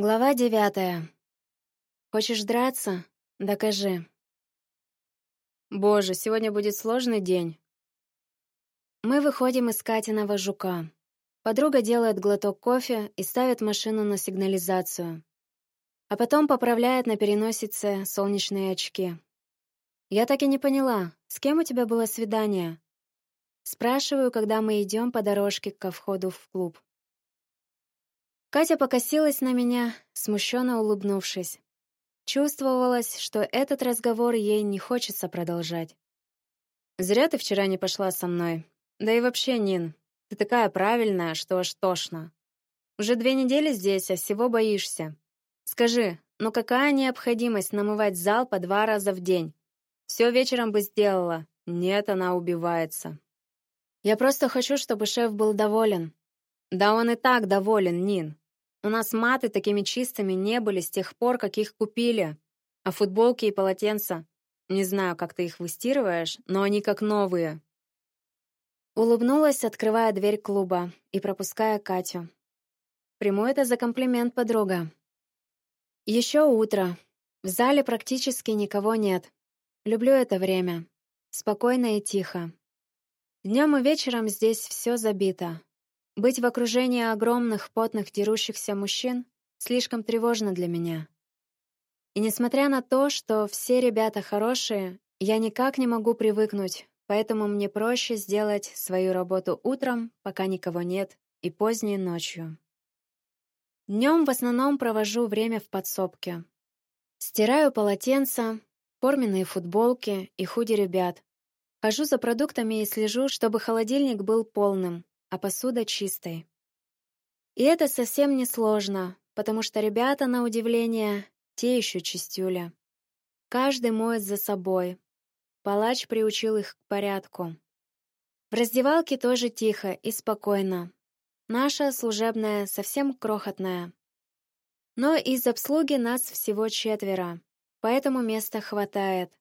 Глава девятая. Хочешь драться? Докажи. Боже, сегодня будет сложный день. Мы выходим из Катиного жука. Подруга делает глоток кофе и ставит машину на сигнализацию. А потом поправляет на переносице солнечные очки. Я так и не поняла, с кем у тебя было свидание? Спрашиваю, когда мы идем по дорожке ко входу в клуб. Катя покосилась на меня, смущенно улыбнувшись. Чувствовалось, что этот разговор ей не хочется продолжать. «Зря ты вчера не пошла со мной. Да и вообще, Нин, ты такая правильная, что аж тошно. Уже две недели здесь, а всего боишься. Скажи, ну какая необходимость намывать зал по два раза в день? Все вечером бы сделала. Нет, она убивается. Я просто хочу, чтобы шеф был доволен. Да он и так доволен, Нин. У нас маты такими чистыми не были с тех пор, как их купили. А футболки и полотенца, не знаю, как ты их выстирываешь, но они как новые. Улыбнулась, открывая дверь клуба и пропуская Катю. Приму это за комплимент, подруга. Еще утро. В зале практически никого нет. Люблю это время. Спокойно и тихо. Днем и вечером здесь все забито. Быть в окружении огромных, потных, дерущихся мужчин слишком тревожно для меня. И несмотря на то, что все ребята хорошие, я никак не могу привыкнуть, поэтому мне проще сделать свою работу утром, пока никого нет, и поздней ночью. Днем в основном провожу время в подсобке. Стираю полотенца, форменные футболки и худи ребят. Хожу за продуктами и слежу, чтобы холодильник был полным, а посуда чистой. И это совсем не сложно, потому что ребята, на удивление, те еще чистюля. Каждый моет за собой. Палач приучил их к порядку. В раздевалке тоже тихо и спокойно. Наша служебная совсем крохотная. Но из обслуги нас всего четверо, поэтому места хватает.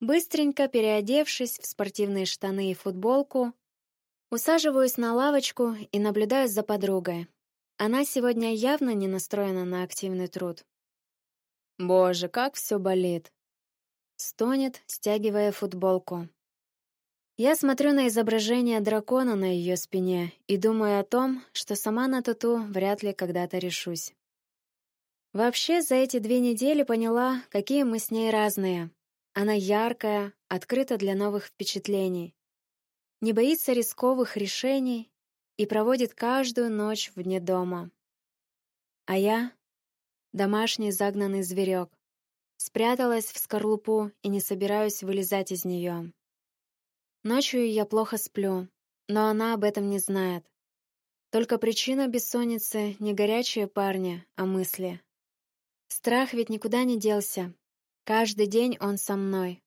Быстренько переодевшись в спортивные штаны и футболку, Усаживаюсь на лавочку и наблюдаю за подругой. Она сегодня явно не настроена на активный труд. Боже, как все болит. Стонет, стягивая футболку. Я смотрю на изображение дракона на ее спине и думаю о том, что сама на тату вряд ли когда-то решусь. Вообще, за эти две недели поняла, какие мы с ней разные. Она яркая, открыта для новых впечатлений не боится рисковых решений и проводит каждую ночь вне дома. А я — домашний загнанный зверек, спряталась в скорлупу и не собираюсь вылезать из нее. Ночью я плохо сплю, но она об этом не знает. Только причина бессонницы не горячие парни, а мысли. Страх ведь никуда не делся. Каждый день он со мной.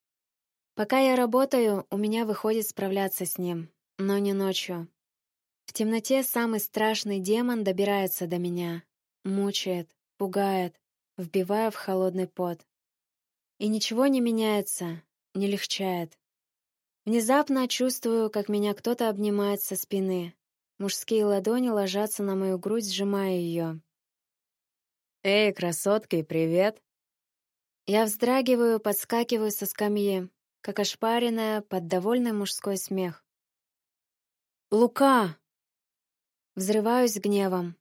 Пока я работаю, у меня выходит справляться с ним, но не ночью. В темноте самый страшный демон добирается до меня, мучает, пугает, вбивая в холодный пот. И ничего не меняется, не легчает. Внезапно чувствую, как меня кто-то обнимает со спины. Мужские ладони ложатся на мою грудь, сжимая ее. «Эй, красотки, привет!» Я вздрагиваю, подскакиваю со скамьи как ошпаренная под довольный мужской смех. «Лука!» Взрываюсь гневом.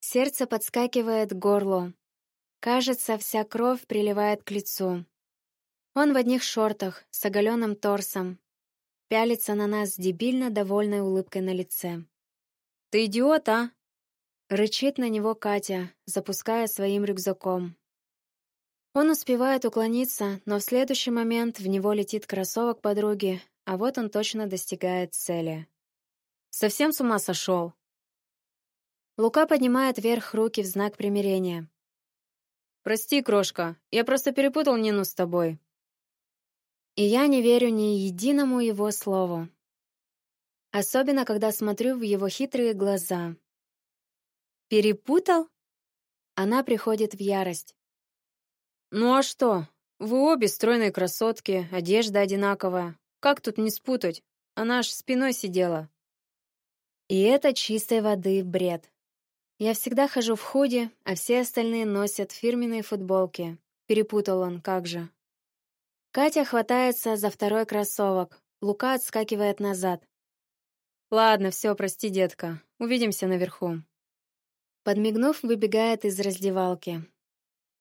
Сердце подскакивает к горлу. Кажется, вся кровь приливает к лицу. Он в одних шортах, с оголенным торсом. Пялится на нас с дебильно довольной улыбкой на лице. «Ты идиот, а?» Рычит на него Катя, запуская своим рюкзаком. Он успевает уклониться, но в следующий момент в него летит кроссовок подруги, а вот он точно достигает цели. «Совсем с ума сошел?» Лука поднимает вверх руки в знак примирения. «Прости, крошка, я просто перепутал Нину с тобой». И я не верю ни единому его слову. Особенно, когда смотрю в его хитрые глаза. «Перепутал?» Она приходит в ярость. «Ну а что? Вы обе стройные красотки, одежда одинаковая. Как тут не спутать? Она аж спиной сидела». И это чистой воды бред. Я всегда хожу в худи, а все остальные носят фирменные футболки. Перепутал он, как же. Катя хватается за второй кроссовок. Лука отскакивает назад. Ладно, все, прости, детка. Увидимся наверху. Подмигнув, выбегает из раздевалки.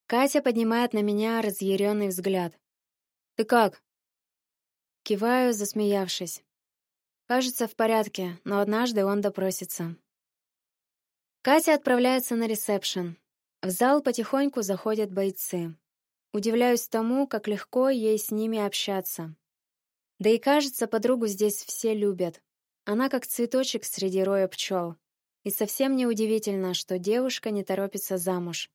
Катя поднимает на меня разъяренный взгляд. Ты как? Киваю, засмеявшись. Кажется, в порядке, но однажды он допросится. Катя отправляется на ресепшн. В зал потихоньку заходят бойцы. Удивляюсь тому, как легко ей с ними общаться. Да и кажется, подругу здесь все любят. Она как цветочек среди роя пчел. И совсем не удивительно, что девушка не торопится замуж.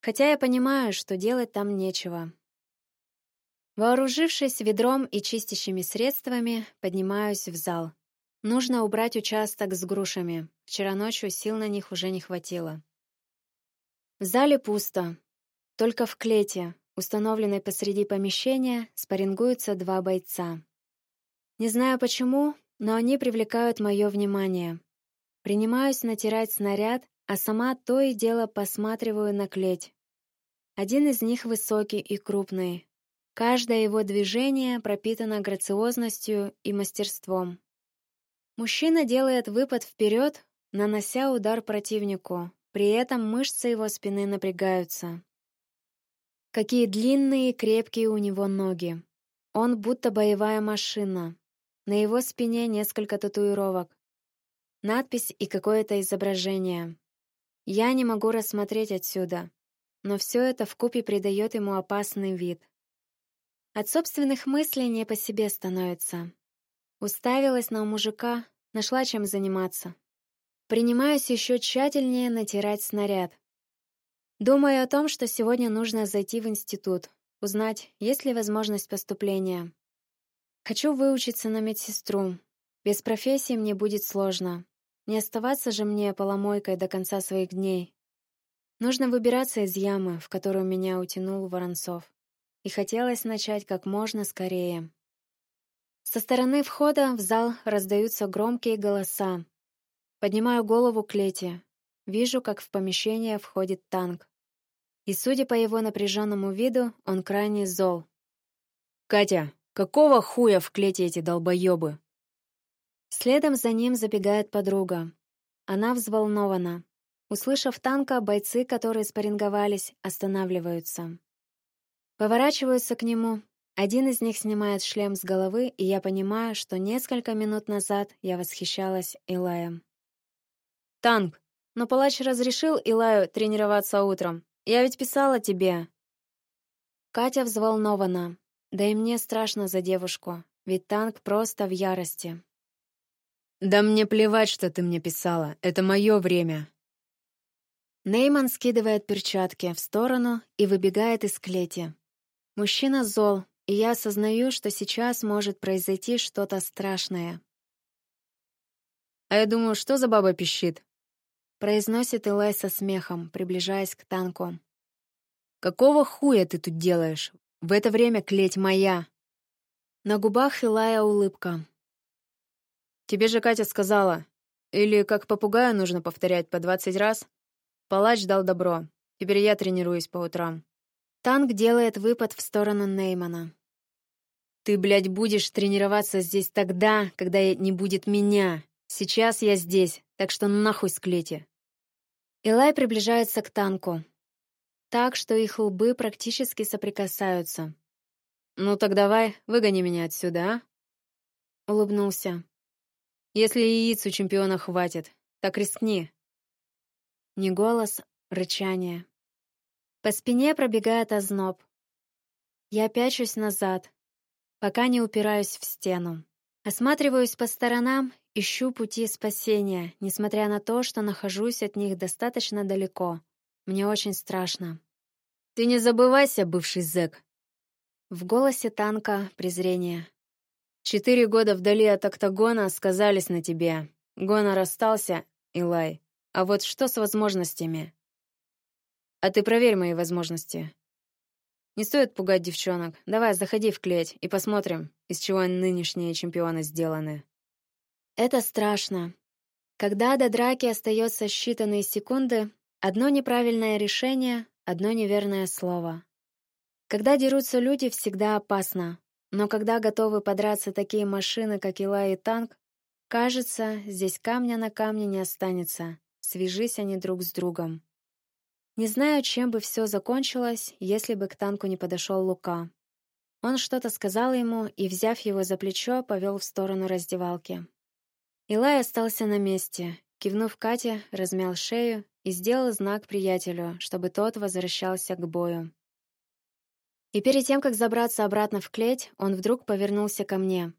Хотя я понимаю, что делать там нечего. Вооружившись ведром и чистящими средствами, поднимаюсь в зал. Нужно убрать участок с грушами. Вчера ночью сил на них уже не хватило. В зале пусто. Только в клете, установленной посреди помещения, спаррингуются два бойца. Не знаю почему, но они привлекают мое внимание. Принимаюсь натирать снаряд, а сама то и дело посматриваю на клеть. Один из них высокий и крупный, Каждое его движение пропитано грациозностью и мастерством. Мужчина делает выпад вперед, нанося удар противнику. При этом мышцы его спины напрягаются. Какие длинные и крепкие у него ноги. Он будто боевая машина. На его спине несколько татуировок. Надпись и какое-то изображение. Я не могу рассмотреть отсюда, но все это вкупе придает ему опасный вид. От собственных мыслей не по себе становится. Уставилась на мужика, нашла чем заниматься. Принимаюсь еще тщательнее натирать снаряд. Думаю о том, что сегодня нужно зайти в институт, узнать, есть ли возможность поступления. Хочу выучиться на медсестру. Без профессии мне будет сложно. Не оставаться же мне поломойкой до конца своих дней. Нужно выбираться из ямы, в которую меня утянул Воронцов и хотелось начать как можно скорее. Со стороны входа в зал раздаются громкие голоса. Поднимаю голову к Лете. Вижу, как в помещение входит танк. И, судя по его напряженному виду, он крайне зол. «Катя, какого хуя в клете эти долбоебы?» Следом за ним забегает подруга. Она взволнована. Услышав танка, бойцы, которые спарринговались, останавливаются. Поворачиваются к нему. Один из них снимает шлем с головы, и я понимаю, что несколько минут назад я восхищалась Илаем. «Танк, но палач разрешил Илаю тренироваться утром. Я ведь писала тебе». Катя взволнована. Да и мне страшно за девушку, ведь танк просто в ярости. «Да мне плевать, что ты мне писала. Это мое время». Нейман скидывает перчатки в сторону и выбегает из клети. Мужчина зол, и я осознаю, что сейчас может произойти что-то страшное. «А я думаю, что за баба пищит?» Произносит Илай со смехом, приближаясь к танку. «Какого хуя ты тут делаешь? В это время клеть моя!» На губах Илая улыбка. «Тебе же Катя сказала. Или как попугаю нужно повторять по двадцать раз? Палач дал добро. Теперь я тренируюсь по утрам. Танк делает выпад в сторону Неймана. «Ты, блядь, будешь тренироваться здесь тогда, когда не будет меня. Сейчас я здесь, так что нахуй склейте». Илай приближается к танку. Так, что их лбы практически соприкасаются. «Ну так давай, выгони меня отсюда, а?» Улыбнулся. «Если яиц у чемпиона хватит, так рискни». Не голос, рычание. По спине пробегает озноб. Я пячусь назад, пока не упираюсь в стену. Осматриваюсь по сторонам, ищу пути спасения, несмотря на то, что нахожусь от них достаточно далеко. Мне очень страшно. «Ты не забывайся, бывший зэк!» В голосе танка презрение. «Четыре года вдали от октагона сказались на тебе. Гона расстался, Илай. А вот что с возможностями? А ты проверь мои возможности. Не стоит пугать девчонок. Давай, заходи в клеть и посмотрим, из чего нынешние чемпионы сделаны. Это страшно. Когда до драки остается считанные секунды, одно неправильное решение, одно неверное слово. Когда дерутся люди, всегда опасно. Но когда готовы подраться такие машины, как Ила и танк, кажется, здесь камня на камне не останется. Свяжись они друг с другом. Не знаю, чем бы все закончилось, если бы к танку не подошел Лука. Он что-то сказал ему и, взяв его за плечо, повел в сторону раздевалки. Илай остался на месте. Кивнув Кате, размял шею и сделал знак приятелю, чтобы тот возвращался к бою. И перед тем, как забраться обратно в клеть, он вдруг повернулся ко мне.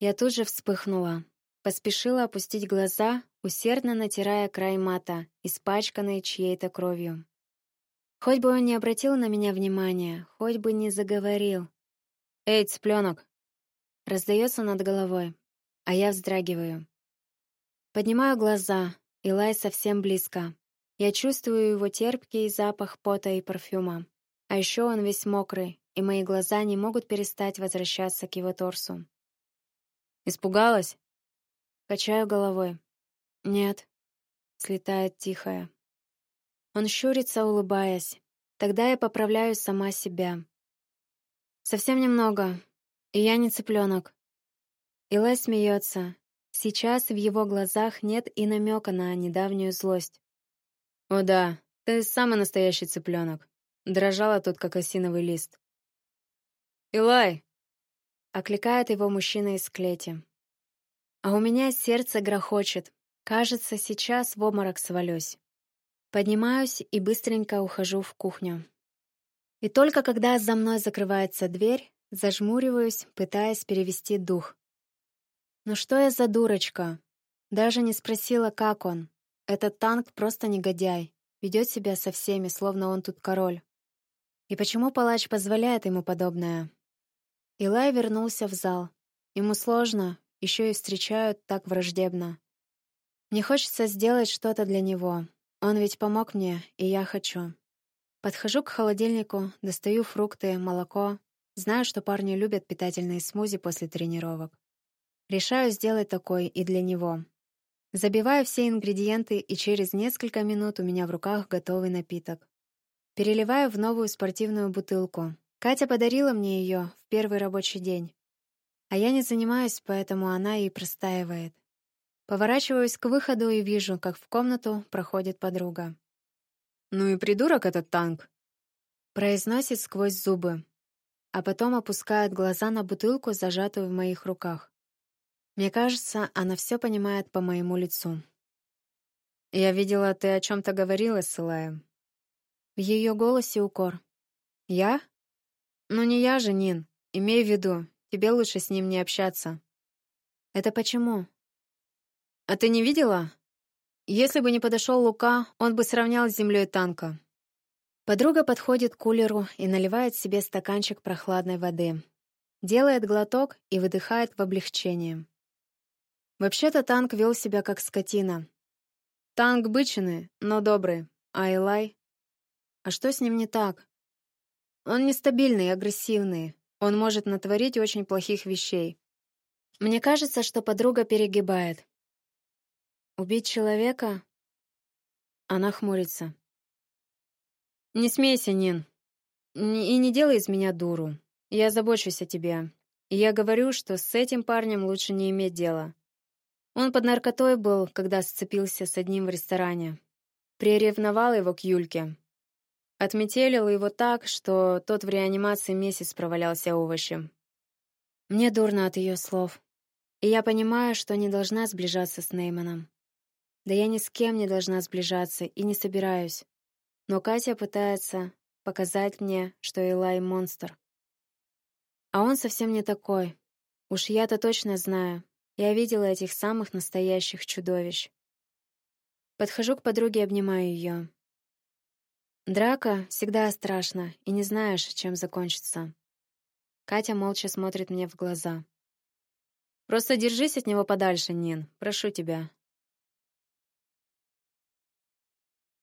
Я тут же вспыхнула. Поспешила опустить глаза, усердно натирая край мата, испачканный чьей-то кровью. Хоть бы он не обратил на меня внимания, хоть бы не заговорил. «Эй, цыпленок!» Раздается над головой а я вздрагиваю. Поднимаю глаза, и Лай совсем близко. Я чувствую его терпкий запах пота и парфюма. А еще он весь мокрый, и мои глаза не могут перестать возвращаться к его торсу. Испугалась? Качаю головой. Нет. Слетает тихая. Он щурится, улыбаясь. Тогда я поправляю сама себя. Совсем немного. И я не цыпленок. Илай смеется. Сейчас в его глазах нет и намека на недавнюю злость. «О да, ты самый настоящий цыпленок. Дрожала тут, как осиновый лист». «Илай!» — окликает его мужчина из клети. А у меня сердце грохочет. Кажется, сейчас в обморок свалюсь. Поднимаюсь и быстренько ухожу в кухню. И только когда за мной закрывается дверь, зажмуриваюсь, пытаясь перевести дух. Ну что я за дурочка? Даже не спросила, как он. Этот танк просто негодяй. Ведет себя со всеми, словно он тут король. И почему палач позволяет ему подобное? Илай вернулся в зал. Ему сложно, еще и встречают так враждебно. Мне хочется сделать что-то для него. Он ведь помог мне, и я хочу. Подхожу к холодильнику, достаю фрукты, молоко. Знаю, что парни любят питательные смузи после тренировок. Решаю сделать такой и для него. Забиваю все ингредиенты, и через несколько минут у меня в руках готовый напиток. Переливаю в новую спортивную бутылку. Катя подарила мне ее в первый рабочий день. А я не занимаюсь, поэтому она и простаивает. Поворачиваюсь к выходу и вижу, как в комнату проходит подруга. «Ну и придурок этот танк!» Произносит сквозь зубы, а потом опускает глаза на бутылку, зажатую в моих руках. Мне кажется, она все понимает по моему лицу. «Я видела, ты о чем-то говорила с Илаем». В ее голосе укор. «Я? Ну не я же, Нин. Имей в виду, тебе лучше с ним не общаться». «Это почему?» «А ты не видела? Если бы не подошел Лука, он бы сравнял с землей танка». Подруга подходит к кулеру и наливает себе стаканчик прохладной воды. Делает глоток и выдыхает в облегчении. Вообще-то танк вел себя как скотина. Танк бычины, но добрый. А Элай? А что с ним не так? Он нестабильный агрессивный. Он может натворить очень плохих вещей. Мне кажется, что подруга перегибает. Убить человека? Она хмурится. Не смейся, Нин. И не делай из меня дуру. Я забочусь о тебе. И я говорю, что с этим парнем лучше не иметь дела. Он под наркотой был, когда сцепился с одним в ресторане. Приревновал его к Юльке. Отметелил его так, что тот в реанимации месяц провалялся овощем. Мне дурно от ее слов. И я понимаю, что не должна сближаться с Нейманом. Да я ни с кем не должна сближаться и не собираюсь. Но Катя пытается показать мне, что Элай — монстр. А он совсем не такой. Уж я-то точно знаю, я видела этих самых настоящих чудовищ. Подхожу к подруге и обнимаю ее. Драка всегда страшна, и не знаешь, чем закончится. Катя молча смотрит мне в глаза. Просто держись от него подальше, Нин, прошу тебя.